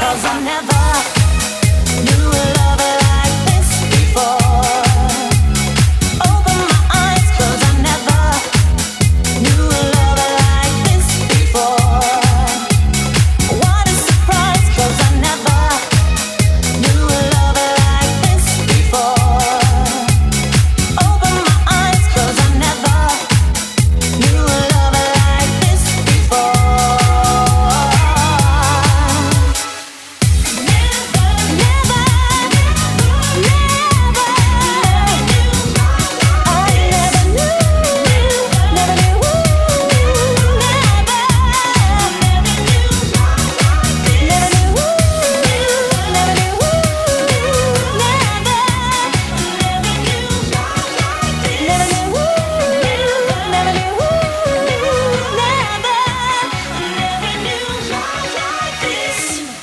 Cause I never